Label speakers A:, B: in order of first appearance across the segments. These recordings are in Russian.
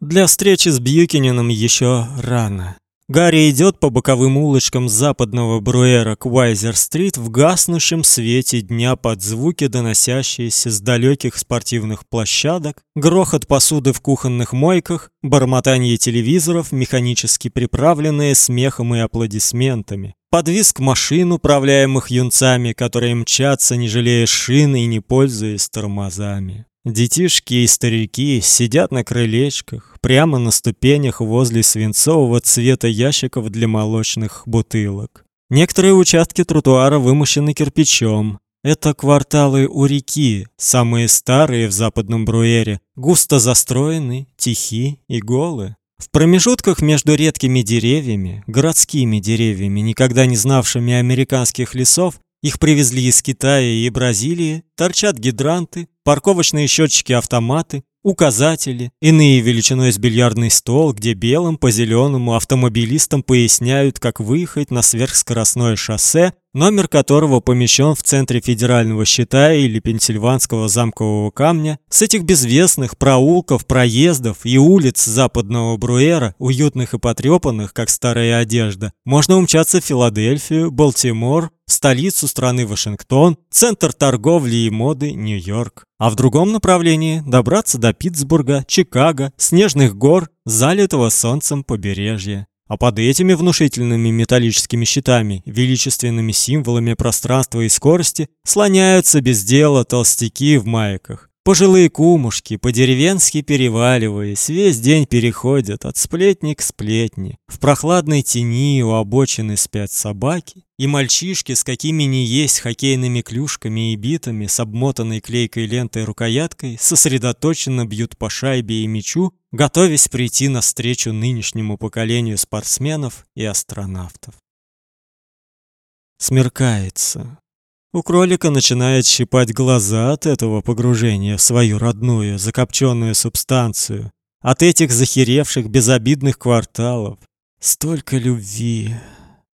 A: Для встречи с Бьюкиненом еще рано. Гарри идет по боковым улочкам западного Бруэра к Уайзер-стрит в гаснущем свете дня под звуки, доносящиеся с далеких спортивных площадок, грохот посуды в кухонных мойках, бормотание телевизоров, механически приправленные смехом и аплодисментами, подвиск машин, управляемых юнцами, которые мчатся, не жалея шин и не пользуясь тормозами. Детишки и старики сидят на крылечках, прямо на ступенях возле свинцового цвета ящиков для молочных бутылок. Некоторые участки тротуара вымощены кирпичом. Это кварталы у реки, самые старые в западном Бруэре, густо застроены, тихи и голы. В промежутках между редкими деревьями, городскими деревьями, никогда не знавшими американских лесов, их привезли из Китая и Бразилии, торчат гидранты, парковочные счетчики-автоматы, указатели, иные величиной с бильярдный стол, где белым по зеленому автомобилистам поясняют, как выехать на сверхскоростное шоссе, номер которого помещен в центре федерального щита или пенсильванского замкового камня. С этих безвестных проулков, проездов и улиц западного Бруэра, уютных и потрепанных, как старая одежда, можно умчаться в Филадельфию, Балтимор, столицу страны Вашингтон, центр торговли и моды Нью-Йорк. А в другом направлении добраться до Питтсбурга, Чикаго, снежных гор, залитого солнцем побережья. А под этими внушительными металлическими щитами, величественными символами пространства и скорости, слоняются без дела толстяки в майках. Пожилые кумушки, по-деревенски переваливаясь, весь день переходят от сплетни к сплетни. В прохладной тени у обочины спят собаки, и мальчишки с какими ни есть хоккейными клюшками и битами с обмотанной клейкой лентой рукояткой сосредоточенно бьют по шайбе и мячу, готовясь прийти навстречу нынешнему поколению спортсменов и астронавтов. Смеркается. У кролика начинает щипать глаза от этого погружения в свою родную закопченную субстанцию, от этих захеревших безобидных кварталов. Столько любви,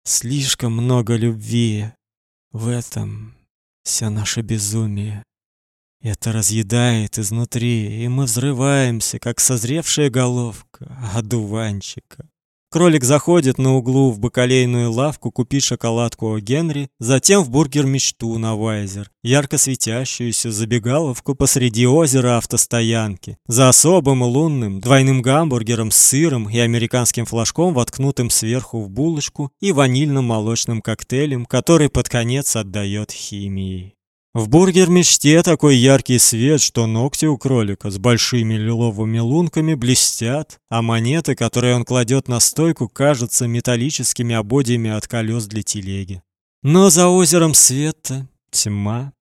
A: слишком много любви. В этом вся наше безумие. Это разъедает изнутри, и мы взрываемся, как созревшая головка одуванчика. Кролик заходит на углу в бакалейную лавку купить шоколадку у Генри, затем в бургер мечту на Вайзер, ярко светящуюся забегаловку посреди озера автостоянки, за особым лунным двойным гамбургером с сыром и американским флажком, воткнутым сверху в булочку, и ванильным молочным коктейлем, который под конец отдает химией. В бургер-мечте такой яркий свет, что ногти у кролика с большими лиловыми лунками блестят, а монеты, которые он кладет на стойку, кажутся металлическими ободьями от колес для телеги. Но за озером света тьма.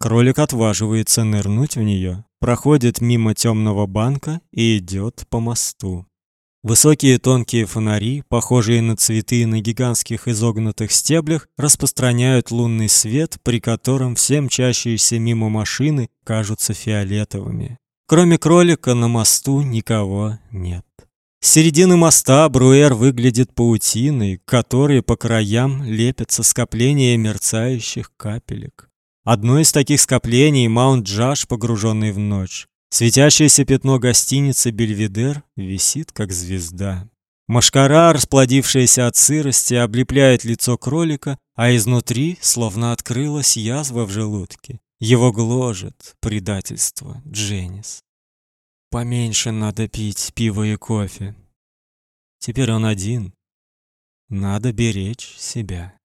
A: Кролик отваживается нырнуть в нее, проходит мимо темного банка и идет по мосту. Высокие тонкие фонари, похожие на цветы на гигантских изогнутых стеблях, распространяют лунный свет, при котором все мчащиеся мимо машины кажутся фиолетовыми. Кроме кролика на мосту никого нет. С середины моста Бруэр выглядит паутиной, которой по краям лепятся скопления мерцающих капелек. Одно из таких скоплений Маунт-Джаш, погруженный в ночь. Светящееся пятно гостиницы Бельведер висит как звезда. Машкара, расплодившаяся от сырости, облепляет лицо кролика, а изнутри словно открылась язва в желудке. Его гложет предательство, Дженнис. Поменьше надо пить пиво и кофе. Теперь он один. Надо беречь себя.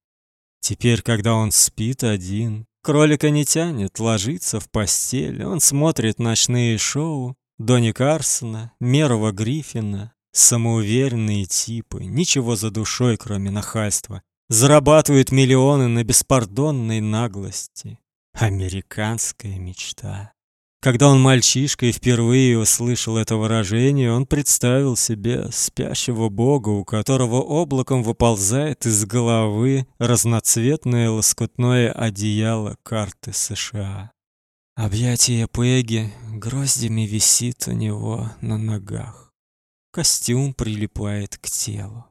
A: Теперь, когда он спит один, Кролика не тянет ложиться в постель. Он смотрит ночные шоу Донни Карсона, Мерова Гриффина. Самоуверенные типы, ничего за душой, кроме нахальства. Зарабатывают миллионы на беспардонной наглости. Американская мечта. Когда он мальчишкой впервые услышал это выражение, он представил себе спящего бога, у которого облаком выползает из головы разноцветное лоскутное одеяло карты США. Объятие Пеги гроздями висит у него на ногах. Костюм прилипает к телу.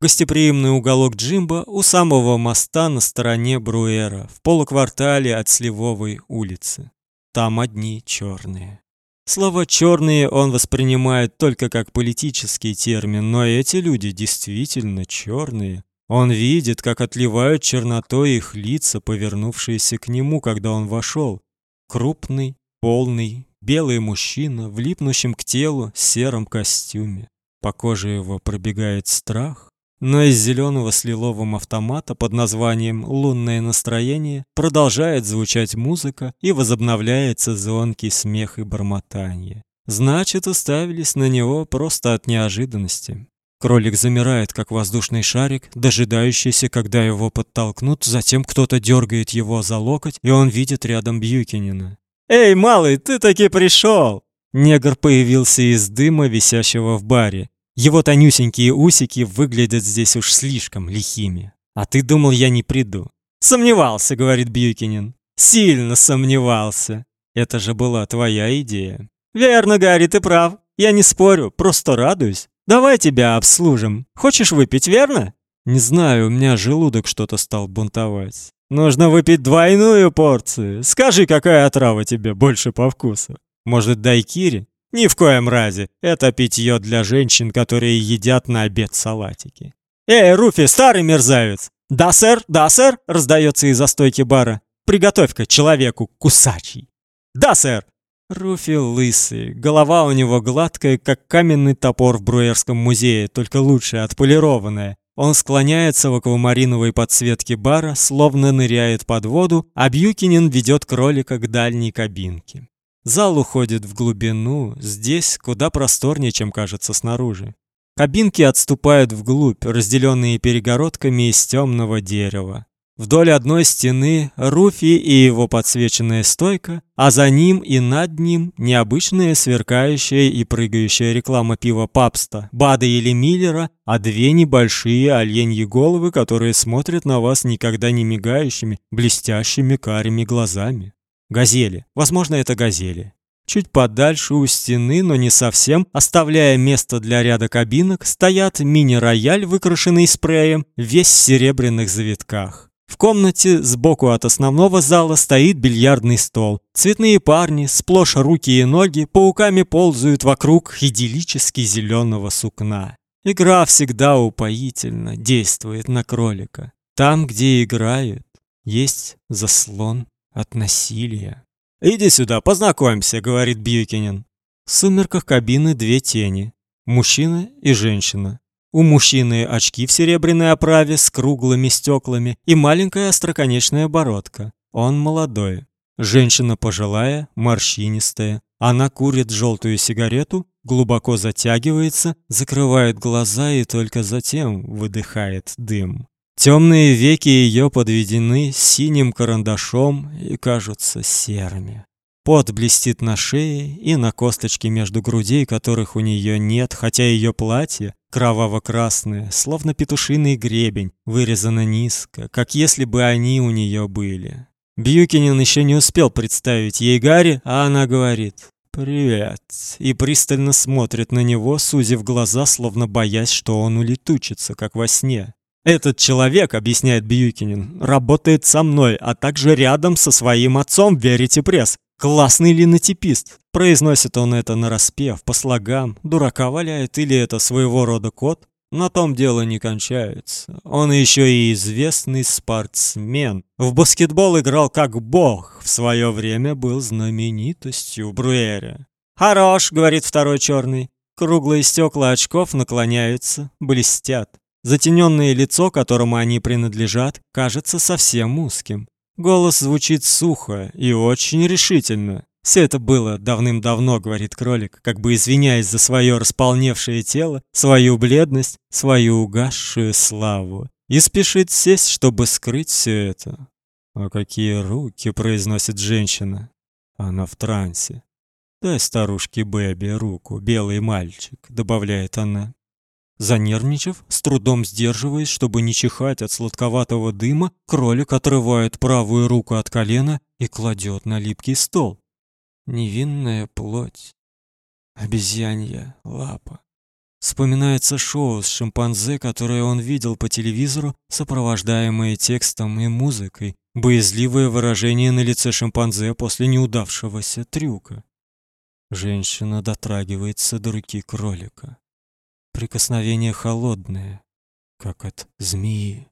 A: Гостеприимный уголок Джимба у самого моста на стороне Бруэра, в полуквартале от Сливовой улицы. Там одни черные. Слова «черные» он воспринимает только как политический термин, но эти люди действительно черные. Он видит, как отливают чернотой их лица, повернувшиеся к нему, когда он вошел. Крупный, полный, белый мужчина в липнущем к телу сером костюме. По коже его пробегает страх, но из зеленого с лиловым автомата под названием «Лунное настроение» продолжает звучать музыка и возобновляется звонкий смех и бормотание. Значит, уставились на него просто от неожиданности. Кролик замирает, как воздушный шарик, дожидающийся, когда его подтолкнут, затем кто-то дергает его за локоть, и он видит рядом Бьюкинина. «Эй, малый, ты таки пришел!» Негр появился из дыма, висящего в баре. Его тонюсенькие усики выглядят здесь уж слишком лихими. А ты думал, я не приду? Сомневался, говорит Бьюкинин. Сильно сомневался. Это же была твоя идея. Верно, Гарри, ты прав. Я не спорю, просто радуюсь. Давай тебя обслужим. Хочешь выпить, верно? Не знаю, у меня желудок что-то стал бунтовать. Нужно выпить двойную порцию. Скажи, какая отрава тебе больше по вкусу? Может, дайкири? Ни в коем разе. Это питье для женщин, которые едят на обед салатики. Эй, Руфи, старый мерзавец. Да, сэр, да, сэр, раздается из-за стойки бара. Приготовь-ка человеку кусачий. Да, сэр. Руфи лысый, голова у него гладкая, как каменный топор в Бруерском музее, только лучше отполированная. Он склоняется в аквамариновой подсветке бара, словно ныряет под воду, а Бьюкинин ведет кролика к дальней кабинке. Зал уходит в глубину, здесь куда просторнее, чем кажется снаружи. Кабинки отступают вглубь, разделенные перегородками из темного дерева. Вдоль одной стены Руфи и его подсвеченная стойка, а за ним и над ним необычная сверкающая и прыгающая реклама пива Папста, Бада или Миллера, а две небольшие оленьи головы, которые смотрят на вас никогда не мигающими, блестящими карими глазами. Газели. Возможно, это газели. Чуть подальше у стены, но не совсем, оставляя место для ряда кабинок, стоят мини-рояль, выкрашенный спреем, весь в серебряных завитках. В комнате сбоку от основного зала стоит бильярдный стол. Цветные парни, сплошь руки и ноги, пауками ползают вокруг идиллически зеленого сукна. Игра всегда упоительно действует на кролика. Там, где играют, есть заслон от насилия. «Иди сюда, познакомимся», — говорит Бьюкинин. В сумерках кабины две тени. Мужчина и женщина. У мужчины очки в серебряной оправе с круглыми стеклами и маленькая остроконечная бородка. Он молодой. Женщина пожилая, морщинистая. Она курит желтую сигарету, глубоко затягивается, закрывает глаза и только затем выдыхает дым. Темные веки ее подведены синим карандашом и кажутся серыми. Пот блестит на шее и на косточке между грудей, которых у нее нет, хотя ее платье кроваво-красное, словно петушиный гребень, вырезано низко, как если бы они у нее были. Бьюкинин еще не успел представить ей Гарри, а она говорит: "Привет" и пристально смотрит на него, сузив глаза, словно боясь, что он улетучится, как во сне. Этот человек, объясняет Бьюкинин, работает со мной, а также рядом со своим отцом Верите Пресс. Классный линотипист. Произносит он это нараспев, по слогам, дурака валяет или это своего рода код. На том дело не кончается. Он еще и известный спортсмен. В баскетбол играл как бог. В свое время был знаменитостью в Бруэре. «Хорош», — говорит второй черный. Круглые стекла очков наклоняются, блестят. Затененное лицо, которому они принадлежат, кажется совсем узким. Голос звучит сухо и очень решительно. Все это было давным-давно, говорит кролик, как бы извиняясь за свое располневшее тело, свою бледность, свою угасшую славу, и спешит сесть, чтобы скрыть все это. А какие руки, произносит женщина. Она в трансе. Дай старушке Бэби руку, белый мальчик, добавляет она. Занервничав, с трудом сдерживаясь, чтобы не чихать от сладковатого дыма, кролик отрывает правую руку от колена и кладет на липкий стол. Невинная плоть. Обезьянья лапа. Вспоминается шоу с шимпанзе, которое он видел по телевизору, сопровождаемое текстом и музыкой, боязливое выражение на лице шимпанзе после неудавшегося трюка. Женщина дотрагивается до руки кролика. Прикосновение холодное, как от змеи.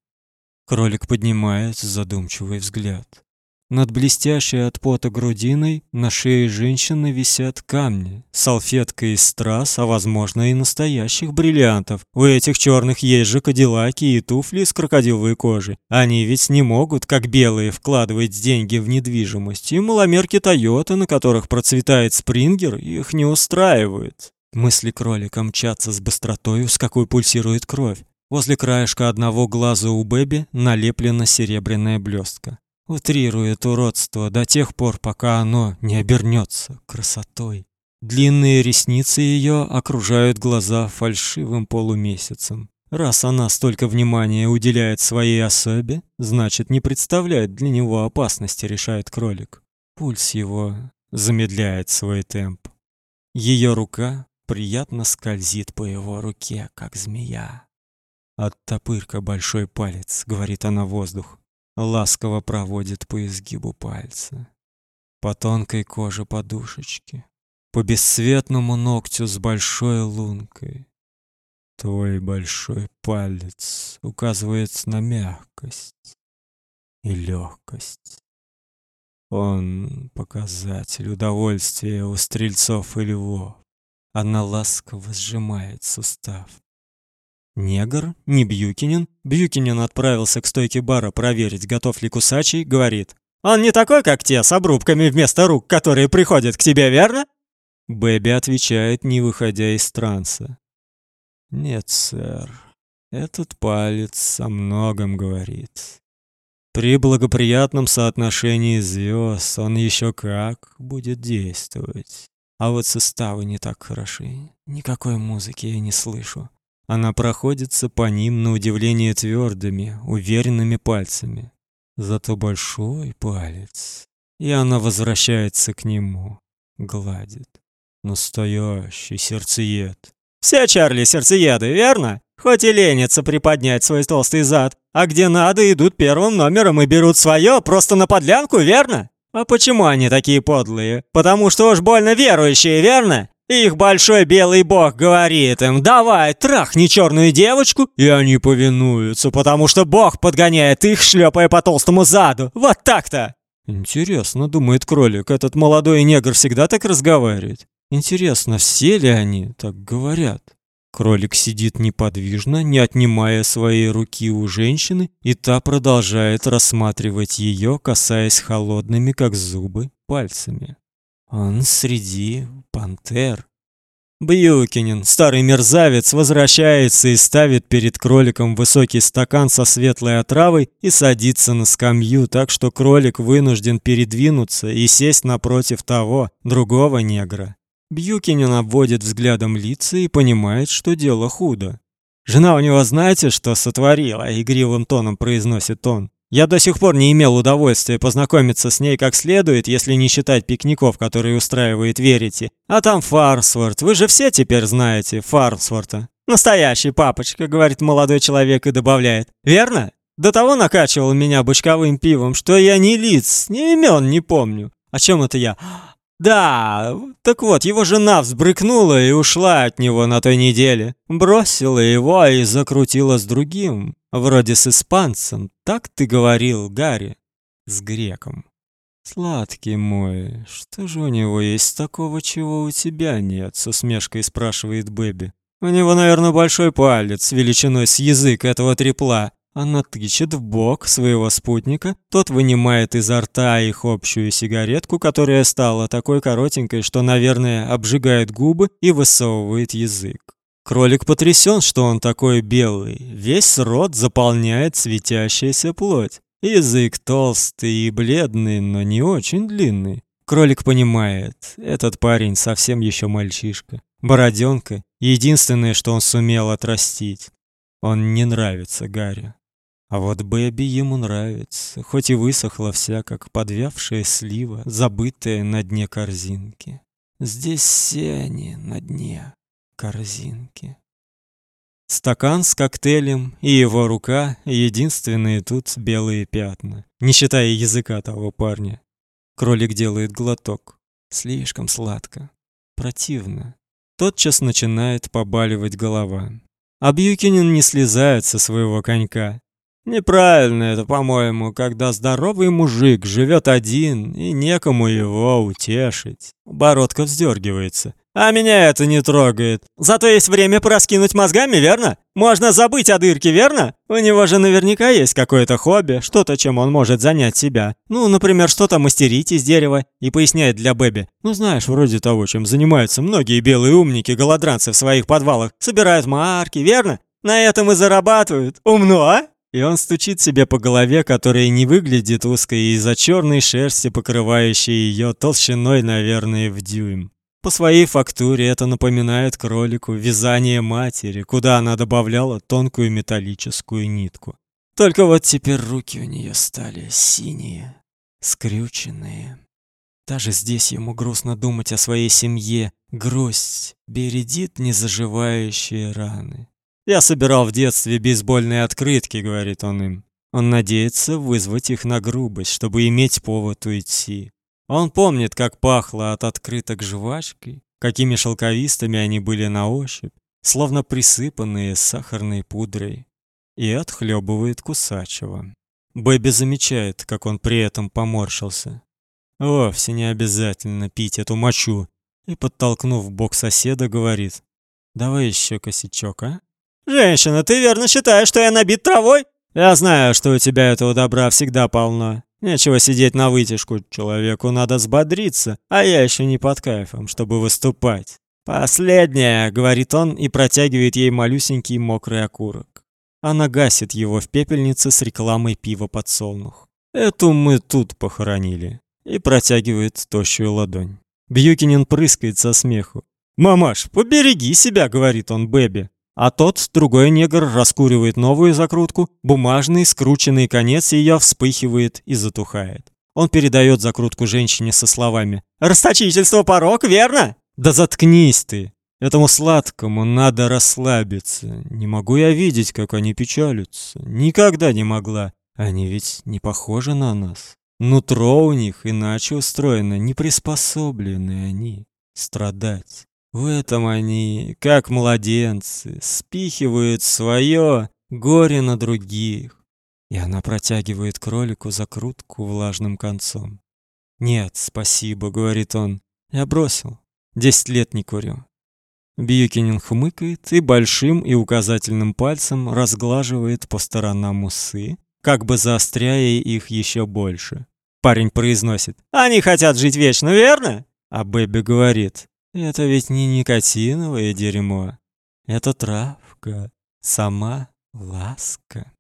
A: Кролик поднимает задумчивый взгляд. Над блестящей от пота грудиной на шее женщины висят камни, салфетка из страз, а возможно и настоящих бриллиантов. У этих черных есть же кадиллаки и туфли из крокодиловой кожи. Они ведь не могут, как белые, вкладывать деньги в недвижимость. И маломерки Тойота, на которых процветает Спрингер, их не устраивают. Мысли кролика мчатся с быстротой, с какой пульсирует кровь. Возле краешка одного глаза у Бэби налеплена серебряная блестка утрирует уродство до тех пор, пока оно не обернется красотой. Длинные ресницы ее окружают глаза фальшивым полумесяцем. Раз она столько внимания уделяет своей особе, значит, не представляет для него опасности, решает кролик. Пульс его замедляет свой темп. Ее рука приятно скользит по его руке, как змея. Оттопырка большой палец, говорит она воздух ласково проводит по изгибу пальца, по тонкой коже подушечки, по бесцветному ногтю с большой лункой. Твой большой палец указывает на мягкость и легкость. Он показатель удовольствия у стрельцов и львов. Она ласково сжимает сустав. Негр, не Бьюкинин. Бьюкинин отправился к стойке бара проверить, готов ли кусачий, говорит. «Он не такой, как те, с обрубками вместо рук, которые приходят к тебе, верно?» Бэби отвечает, не выходя из транса. «Нет, сэр, этот палец о многом говорит. При благоприятном соотношении звезд он еще как будет действовать. А вот составы не так хороши. Никакой музыки я не слышу. Она проходится по ним на удивление твердыми, уверенными пальцами. Зато большой палец, и она возвращается к нему, гладит. Настоящий сердцеед. Все Чарли сердцееды, верно? Хоть и ленятся приподнять свой толстый зад, а где надо, идут первым номером и берут свое просто на подлянку, верно? А почему они такие подлые? Потому что уж больно верующие, верно? Их большой белый бог говорит им, давай, трахни черную девочку, и они повинуются, потому что бог подгоняет их, шлепая по толстому заду. Вот так-то. Интересно, думает кролик, этот молодой негр всегда так разговаривает. Интересно, все ли они так говорят? Кролик сидит неподвижно, не отнимая своей руки у женщины, и та продолжает рассматривать ее, касаясь холодными, как зубы, пальцами. Он среди пантер. Бьюкинин, старый мерзавец, возвращается и ставит перед кроликом высокий стакан со светлой отравой и садится на скамью, так что кролик вынужден передвинуться и сесть напротив того, другого негра. Бьюкинин обводит взглядом лица и понимает, что дело худо. Жена у него, знаете, что сотворила, игривым тоном произносит он. Я до сих пор не имел удовольствия познакомиться с ней как следует, если не считать пикников, которые устраивает Верите. А там Фарсворт. Вы же все теперь знаете Фарсворта. Настоящий папочка, говорит молодой человек и добавляет. Верно? До того накачивал меня бочковым пивом, что я ни лиц, ни имен не помню. О чем это я? Да, так вот, его жена взбрыкнула и ушла от него на той неделе. Бросила его и закрутила с другим, вроде с испанцем. Так ты говорил, Гарри, с греком. Сладкий мой, что же у него есть такого, чего у тебя нет? с усмешкой спрашивает Бэби. У него, наверное, большой палец величиной с язык этого трепла. Она тычет в бок своего спутника, тот вынимает изо рта их общую сигаретку, которая стала такой коротенькой, что, наверное, обжигает губы и высовывает язык. Кролик потрясен, что он такой белый. Весь рот заполняет светящаяся плоть. Язык толстый и бледный, но не очень длинный. Кролик понимает, этот парень совсем еще мальчишка. Бороденка — единственное, что он сумел отрастить. Он не нравится Гарри. А вот Бэби ему нравится, хоть и высохла вся, как подвявшая слива, забытая на дне корзинки. Здесь все они на дне корзинки. Стакан с коктейлем и его рука — единственные тут белые пятна, не считая языка того парня. Кролик делает глоток. Слишком сладко. противно. Тотчас начинает побаливать голова. А Бьюкинин не слезает со своего конька. Неправильно это, по-моему, когда здоровый мужик живет один и некому его утешить. Бородка вздергивается. А меня это не трогает. Зато есть время пораскинуть мозгами, верно? Можно забыть о дырке, верно? У него же наверняка есть какое-то хобби, что-то, чем он может занять себя. Ну, например, что-то мастерить из дерева. И поясняет для Бэби. Ну, знаешь, вроде того, чем занимаются многие белые умники-голодранцы в своих подвалах. Собирают марки, верно? На этом и зарабатывают. Умно, а? И он стучит себе по голове, которая не выглядит узкой из-за черной шерсти, покрывающей ее толщиной, наверное, в дюйм. По своей фактуре это напоминает кролику вязание матери, куда она добавляла тонкую металлическую нитку. Только вот теперь руки у нее стали синие, скрюченные. Даже здесь ему грустно думать о своей семье. Грусть бередит незаживающие раны. «Я собирал в детстве бейсбольные открытки», — говорит он им. Он надеется вызвать их на грубость, чтобы иметь повод уйти. Он помнит, как пахло от открыток жвачкой, какими шелковистыми они были на ощупь, словно присыпанные сахарной пудрой, и отхлебывает кусачего. Бэби замечает, как он при этом поморщился. Вовсе не обязательно пить эту мочу, и, подтолкнув бок соседа, говорит, «Давай еще косячок, а?» «Женщина, ты верно считаешь, что я набит травой?» «Я знаю, что у тебя этого добра всегда полно. Нечего сидеть на вытяжку, человеку надо взбодриться, а я еще не под кайфом, чтобы выступать. «Последнее», — говорит он и протягивает ей малюсенький мокрый окурок. Она гасит его в пепельнице с рекламой пива подсолнух. «Эту мы тут похоронили». И протягивает тощую ладонь. Бьюкинин прыскает со смеху. «Мамаш, побереги себя», — говорит он Бэби. А тот, другой негр, раскуривает новую закрутку, бумажный, скрученный конец ее вспыхивает и затухает. Он передает закрутку женщине со словами «Расточительство порок, верно?» «Да заткнись ты! Этому сладкому надо расслабиться. Не могу я видеть, как они печалятся. Никогда не могла. Они ведь не похожи на нас. Нутро у них иначе устроено, не приспособлены они страдать. В этом они, как младенцы, спихивают свое горе на других. И она протягивает кролику закрутку влажным концом. «Нет, спасибо», — говорит он. «Я бросил. Десять лет не курю». Бьюкинин хмыкает и большим и указательным пальцем разглаживает по сторонам усы, как бы заостряя их еще больше. Парень произносит «Они хотят жить вечно, верно?» А Бэби говорит это ведь не никотиновое дерьмо. Это травка, сама ласка.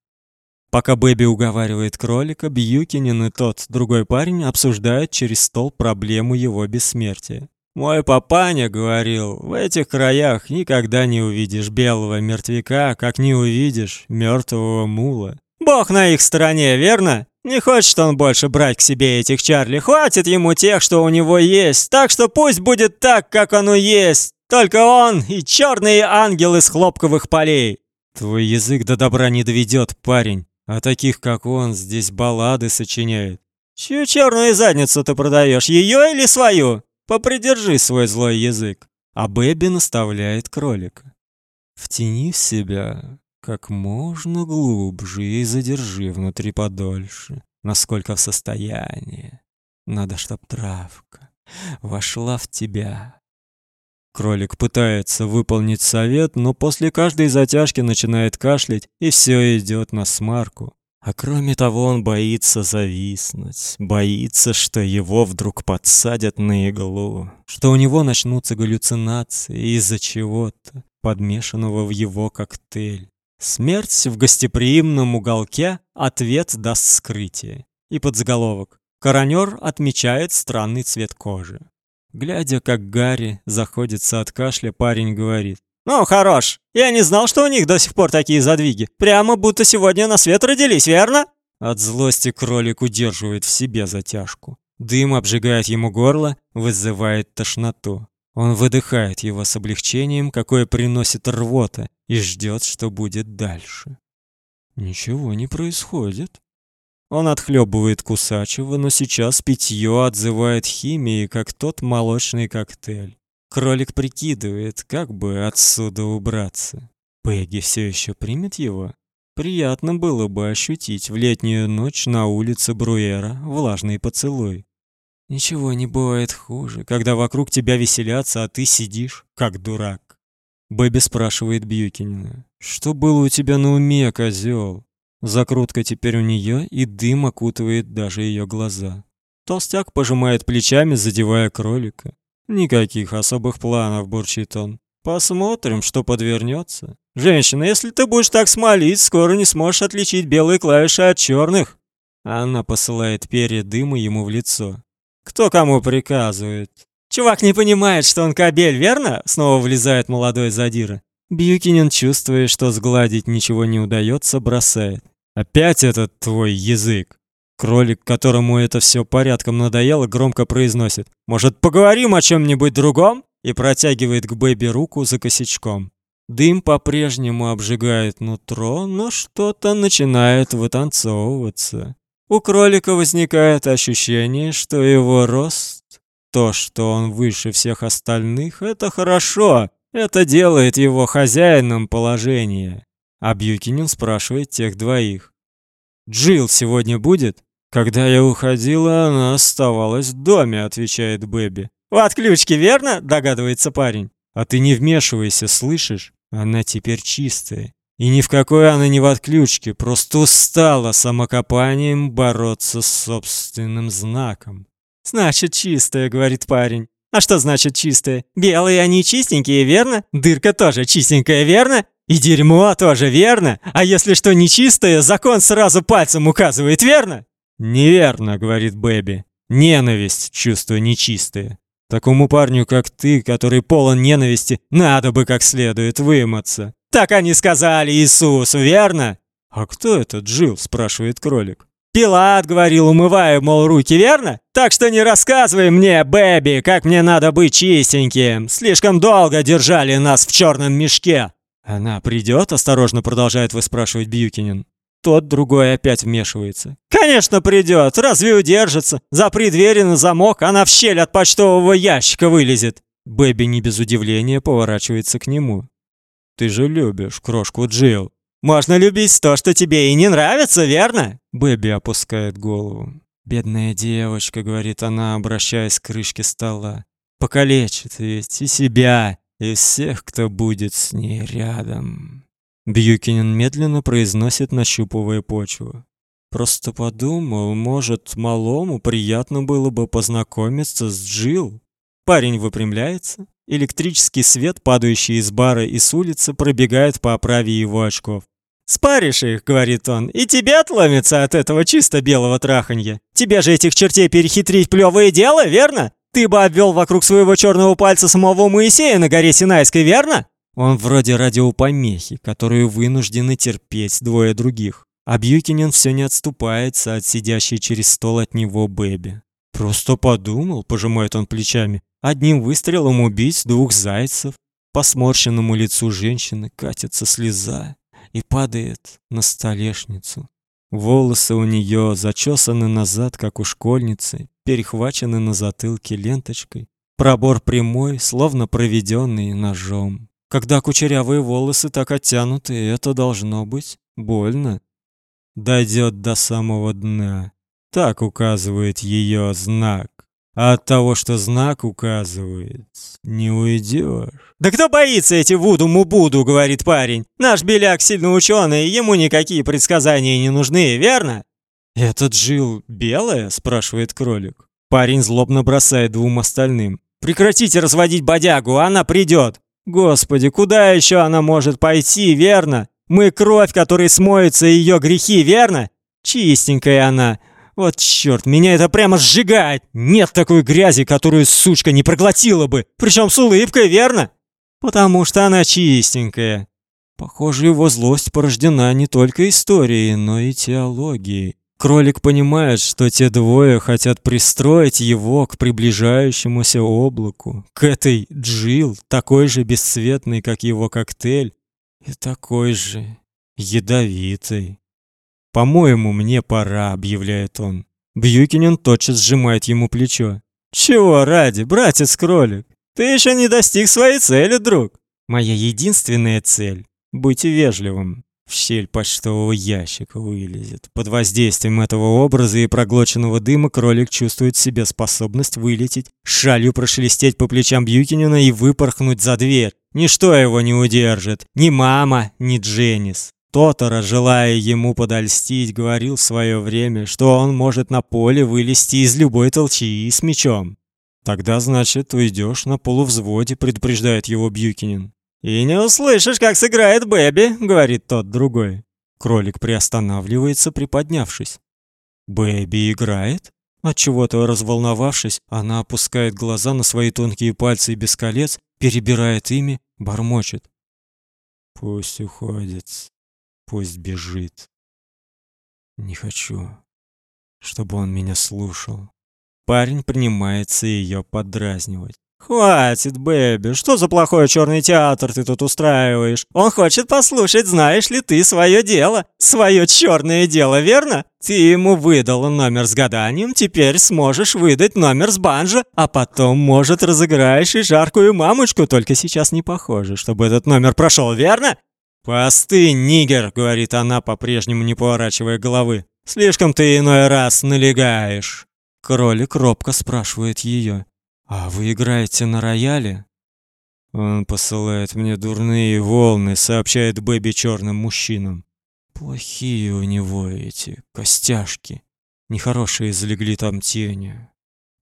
A: Пока Бэби уговаривает кролика, Бьюкинин и тот, другой парень, обсуждают через стол проблему его бессмертия. Мой папаня говорил, в этих краях никогда не увидишь белого мертвяка, как не увидишь мертвого мула. Бог на их стороне, верно? Не хочет он больше брать к себе этих Чарли. Хватит ему тех, что у него есть. Так что пусть будет так, как оно есть. Только он и черные ангелы с хлопковых полей. Твой язык до добра не доведет, парень. А таких, как он, здесь баллады сочиняют. Чью черную задницу ты продаешь, ее или свою? Попридержи свой злой язык. А Бэби наставляет кролика. Втяни в себя как можно глубже и задержи внутри подольше, насколько в состоянии. Надо, чтоб травка вошла в тебя. Кролик пытается выполнить совет, но после каждой затяжки начинает кашлять, и все идет на смарку. А кроме того, он боится зависнуть, боится, что его вдруг подсадят на иглу, что у него начнутся галлюцинации из-за чего-то, подмешанного в его коктейль. Смерть в гостеприимном уголке ответ даст скрытие. И подзаголовок. Коронер отмечает странный цвет кожи. Глядя, как Гарри заходится от кашля, парень говорит: "Ну, хорош. Я не знал, что у них до сих пор такие задвиги. Прямо будто сегодня на свет родились, верно?" От злости кролик удерживает в себе затяжку. Дым обжигает ему горло, вызывает тошноту. Он выдыхает его с облегчением, какое приносит рвота, и ждет, что будет дальше. Ничего не происходит. Он отхлебывает кусачего, но сейчас питье отзывает химией, как тот молочный коктейль. Кролик прикидывает, как бы отсюда убраться. Пегги все еще примет его? Приятно было бы ощутить в летнюю ночь на улице Бруера влажный поцелуй. Ничего не бывает хуже, когда вокруг тебя веселятся, а ты сидишь как дурак. Бэби спрашивает Бьюкинина: "Что было у тебя на уме, козел? Закрутка теперь у нее, и дым окутывает даже ее глаза. Толстяк пожимает плечами, задевая кролика. Никаких особых планов, бурчит он. Посмотрим, что подвернется. Женщина, если ты будешь так смолить, скоро не сможешь отличить белые клавиши от черных. Она посылает перья дыма ему в лицо. Кто кому приказывает? Чувак не понимает, что он кобель, верно? Снова влезает молодой задира. Бьюкинин, чувствуя, что сгладить ничего не удается, бросает: "Опять этот твой язык". Кролик, которому это все порядком надоело, громко произносит: "Может, поговорим о чем нибудь другом?" и протягивает к Бэби руку за косячком. Дым по-прежнему обжигает нутро, но что-то начинает вытанцовываться. У кролика возникает ощущение, что его рост, то, что он выше всех остальных это хорошо. Это делает его хозяином положения. А Бьюкинин спрашивает тех двоих: Джилл сегодня будет? Когда я уходила, она оставалась в доме, отвечает Бэби. В отключке, верно? догадывается парень. А ты не вмешивайся, слышишь? Она теперь чистая. И ни в какой она не в отключке, просто устала самокопанием бороться с собственным знаком. Значит, чистая, говорит парень. А что значит чистая? Белые они чистенькие, верно? Дырка тоже чистенькая, верно? И дерьмо тоже верно? А если что нечистое, закон сразу пальцем указывает, верно? Неверно, говорит Бэби. Ненависть чувство нечистое. Такому парню, как ты, который полон ненависти, надо бы как следует вымыться. Так они сказали Иисус, верно? А кто это Джил? спрашивает кролик. Пилат говорил, умываю, мол, руки, верно? Так что не рассказывай мне, Бэби, как мне надо быть чистеньким. Слишком долго держали нас в черном мешке. Она придет? осторожно продолжает выспрашивать Бьюкинин. Тот другой опять вмешивается. Конечно, придет. Разве удержится? Запри двери на замок, она в щель от почтового ящика вылезет. Бэби не без удивления поворачивается к нему. Ты же любишь крошку Джилл. Можно любить то, что тебе и не нравится, верно? Бэби опускает голову. Бедная девочка, говорит она, обращаясь к крышке стола. Покалечит ведь и себя, и всех, кто будет с ней рядом. Бьюкинин медленно произносит, нащупывая почву. Просто подумал, может, малому приятно было бы познакомиться с Джил. Парень выпрямляется. Электрический свет, падающий из бара и с улицы, пробегает по оправе его очков. «Спаришь их», — говорит он, — «и тебя отломится от этого чисто белого траханья. Тебе же этих чертей перехитрить плевое дело, верно? Ты бы обвел вокруг своего черного пальца самого Моисея на горе Синайской, верно? Он вроде радиопомехи, которую вынуждены терпеть двое других. А Бьюкинен все не отступается от сидящей через стол от него Бэби. Просто подумал, пожимает он плечами, одним выстрелом убить двух зайцев. По сморщенному лицу женщины катится слеза и падает на столешницу. Волосы у нее зачесаны назад, как у школьницы, перехвачены на затылке ленточкой. Пробор прямой, словно проведенный ножом. Когда кучерявые волосы так оттянуты, это должно быть больно. Дойдет до самого дна. Так указывает ее знак. А от того, что знак указывает, не уйдешь. «Да кто боится эти вуду-мубуду?» — говорит парень. «Наш беляк сильно ученый, ему никакие предсказания не нужны, верно?» «Этот жил белая?» — спрашивает кролик. Парень злобно бросает двум остальным. «Прекратите разводить бодягу, она придет!» «Господи, куда еще она может пойти, верно? Мы кровь, которой смоются ее грехи, верно? Чистенькая она, вот черт, меня это прямо сжигает. Нет такой грязи, которую сучка не проглотила бы, причем с улыбкой, верно? Потому что она чистенькая. Похоже, его злость порождена не только историей, но и теологией. Кролик понимает, что те двое хотят пристроить его к приближающемуся облаку, к этой Джил, такой же бесцветной, как его коктейль, и такой же ядовитой. «По-моему, мне пора», — объявляет он. Бьюкинен тотчас сжимает ему плечо. «Чего ради, братец-кролик? Ты еще не достиг своей цели, друг. Моя единственная цель будьте вежливым. В щель почтового ящика вылезет. Под воздействием этого образа и проглоченного дыма кролик чувствует себе способность вылететь, шалью прошелестеть по плечам Бьюкинена и выпорхнуть за дверь. Ничто его не удержит, ни мама, ни Дженнис. Тотора, желая ему подольстить, говорил в свое время, что он может на поле вылезти из любой толчии с мечом. Тогда, значит, уйдешь на полувзводе, предупреждает его Бьюкинен. И не услышишь, как сыграет Бэби, говорит тот другой. Кролик приостанавливается, приподнявшись. Бэби играет? От чего-то разволновавшись, она опускает глаза на свои тонкие пальцы без колец, перебирает ими, бормочет: "Пусть уходит, пусть бежит. Не хочу, чтобы он меня слушал". Парень принимается ее подразнивать. «Хватит, Бэби, что за плохой черный театр ты тут устраиваешь? Он хочет послушать, знаешь ли ты свое дело, свое черное дело, верно? Ты ему выдал номер с гаданием, теперь сможешь выдать номер с банджо, а потом, может, разыграешь и жаркую мамочку, только сейчас не похоже, чтобы этот номер прошел, верно?» «Постынь, нигер», — говорит она, по-прежнему не поворачивая головы. «Слишком ты иной раз налегаешь». Кролик робко спрашивает ее. А вы играете на рояле? Он посылает мне дурные волны, сообщает Бэби черным мужчинам. Плохие у него эти костяшки. Нехорошие залегли там тени.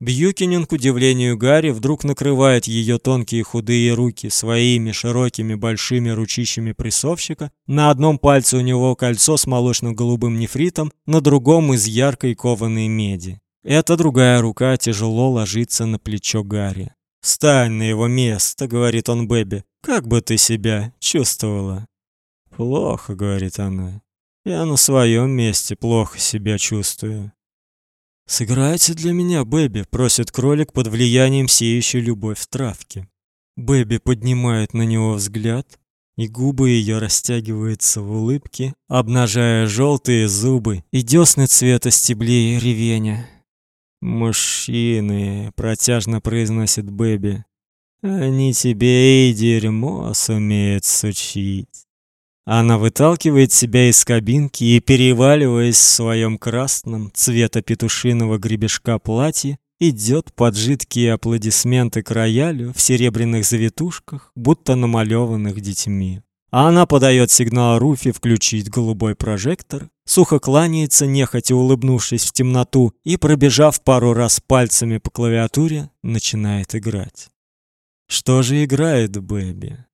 A: Бьюкинен, к удивлению Гарри, вдруг накрывает ее тонкие худые руки своими широкими большими ручищами прессовщика. На одном пальце у него кольцо с молочно-голубым нефритом, на другом из яркой кованой меди. Эта другая рука тяжело ложится на плечо Гарри. "Встань на его место", говорит он Бэби. "Как бы ты себя чувствовала?" "Плохо", говорит она. "Я на своем месте плохо себя чувствую". "Сыграйте для меня, Бэби", просит кролик под влиянием сеющей любовь травки. Бэби поднимает на него взгляд, и губы ее растягиваются в улыбке, обнажая желтые зубы и десны цвета стеблей ревеня. «Мужчины», — протяжно произносит Бэби, — «они тебе и дерьмо сумеют сучить». Она выталкивает себя из кабинки и, переваливаясь в своем красном цвета петушиного гребешка платье, идет под жидкие аплодисменты к роялю в серебряных завитушках, будто намалеванных детьми. А она подает сигнал Руфи включить голубой прожектор, сухо кланяется, нехотя улыбнувшись в темноту, и, пробежав пару раз пальцами по клавиатуре, начинает играть. Что же играет Бэби?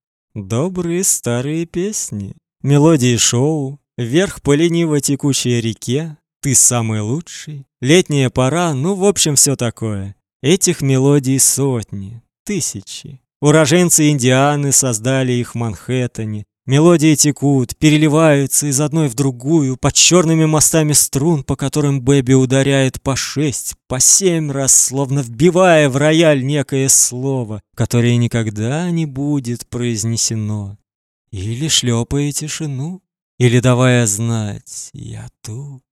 A: Добрые старые песни, мелодии шоу, вверх по лениво текущей реке, ты самый лучший, летняя пора, ну, в общем, все такое. Этих мелодий сотни, тысячи. Уроженцы Индианы создали их в Манхэттене, Мелодии текут, переливаются из одной в другую под черными мостами струн, по которым Бэби ударяет по шесть, по семь раз, словно вбивая в рояль некое слово, которое никогда не будет произнесено. Или шлепая тишину, или давая знать «Я тут,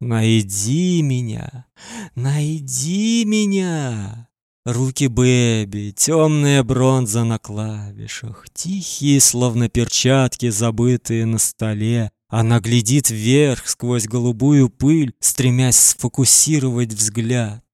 A: найди меня, найди меня». Руки Бэби, темная бронза на клавишах, тихие, словно перчатки, забытые на столе. Она глядит вверх сквозь голубую пыль, стремясь сфокусировать взгляд.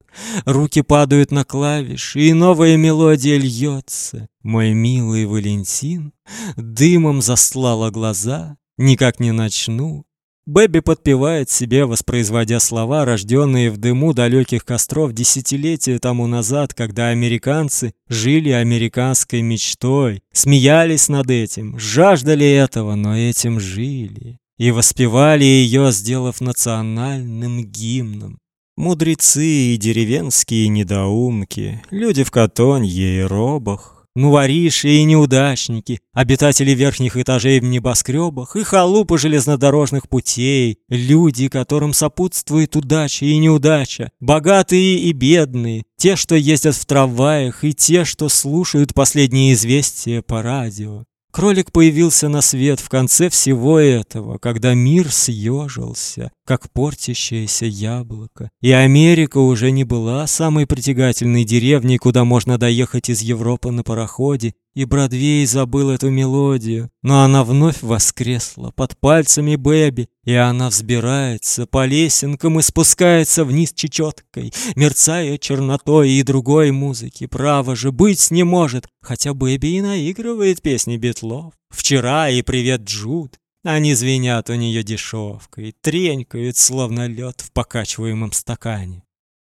A: Руки падают на клавиши, и новая мелодия льется. Мой милый Валентин дымом заслала глаза, никак не начну, Бэби подпевает себе, воспроизводя слова, рожденные в дыму далеких костров десятилетия тому назад, когда американцы жили американской мечтой, смеялись над этим, жаждали этого, но этим жили и воспевали ее, сделав национальным гимном. Мудрецы и деревенские недоумки, люди в катонье и робах, ну, вориши и неудачники, обитатели верхних этажей в небоскребах и халупы железнодорожных путей, люди, которым сопутствует удача и неудача, богатые и бедные, те, что ездят в трамваях, и те, что слушают последние известия по радио. Кролик появился на свет в конце всего этого, когда мир съежился, как портящееся яблоко, и Америка уже не была самой притягательной деревней, куда можно доехать из Европы на пароходе, и Бродвей забыл эту мелодию, но она вновь воскресла под пальцами Бэби, и она взбирается по лесенкам и спускается вниз чечеткой, мерцая чернотой и другой музыки. Право же, быть не может, хотя Бэби и наигрывает песни Битлов. «Вчера» и «Привет, Джуд». Они звенят у нее дешевкой, тренькают, словно лед в покачиваемом стакане.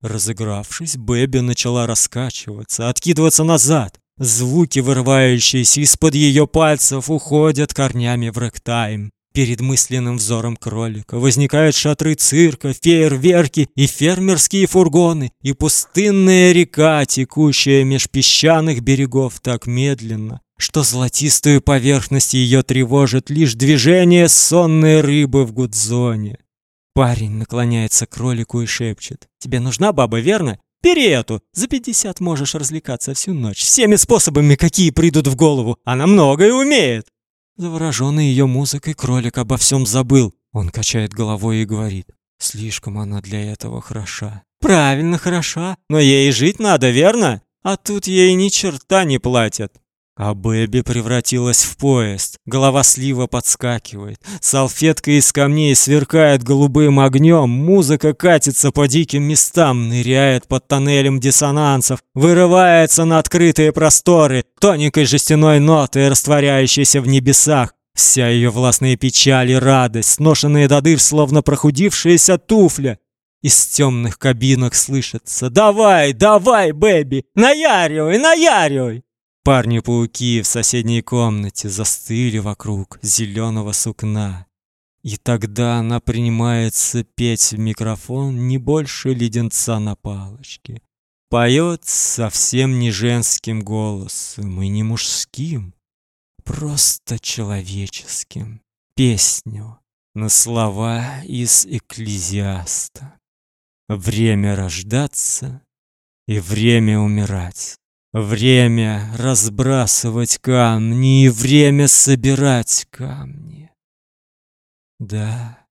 A: Разыгравшись, Бэби начала раскачиваться, откидываться назад. Звуки, вырывающиеся из-под ее пальцев, уходят корнями в рэктайм. Перед мысленным взором кролика возникают шатры цирка, фейерверки и фермерские фургоны, и пустынная река, текущая меж песчаных берегов так медленно, что золотистую поверхность ее тревожит лишь движение сонной рыбы в гудзоне. Парень наклоняется к кролику и шепчет. «Тебе нужна баба, верно? Бери эту. За пятьдесят можешь развлекаться всю ночь. Всеми способами, какие придут в голову. Она многое умеет. Завороженный ее музыкой, кролик обо всем забыл. Он качает головой и говорит. Слишком она для этого хороша. Правильно, хороша. Но ей жить надо, верно? А тут ей ни черта не платят. А Бэби превратилась в поезд. Голова слива подскакивает. Салфетка из камней сверкает голубым огнем. Музыка катится по диким местам, ныряет под тоннелем диссонансов, вырывается на открытые просторы, тоненькой жестяной нотой, растворяющейся в небесах. Вся ее властная печаль и радость, сношенные до дыр, словно прохудившиеся туфля. Из темных кабинок слышится «Давай, давай, Бэби, наяривай, наяривай!» Парни-пауки в соседней комнате застыли вокруг зеленого сукна. И тогда она принимается петь в микрофон не больше леденца на палочке. Поет совсем не женским голосом и не мужским, просто человеческим. Песню на слова из Экклезиаста. Время рождаться и время умирать. Время разбрасывать камни и время собирать камни. Да,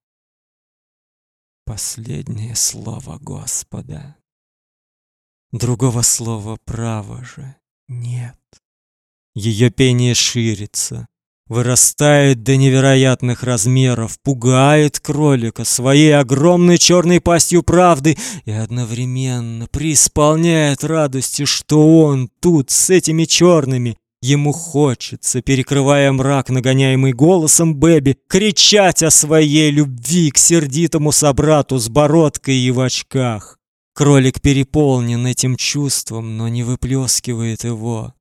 A: последнее слово Господа. Другого слова право же нет. Ее пение ширится, вырастает до невероятных размеров, пугает кролика своей огромной черной пастью правды и одновременно преисполняет радости, что он тут с этими черными. Ему хочется, перекрывая мрак, нагоняемый голосом Бэби, кричать о своей любви к сердитому собрату с бородкой и в очках. Кролик переполнен этим чувством, но не выплескивает его,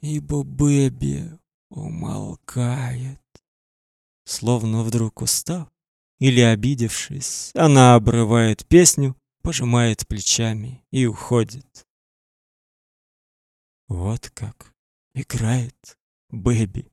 A: ибо Бэби умолкает. Словно вдруг устав или обидевшись, она обрывает песню, пожимает плечами и уходит. Вот как играет Бэби.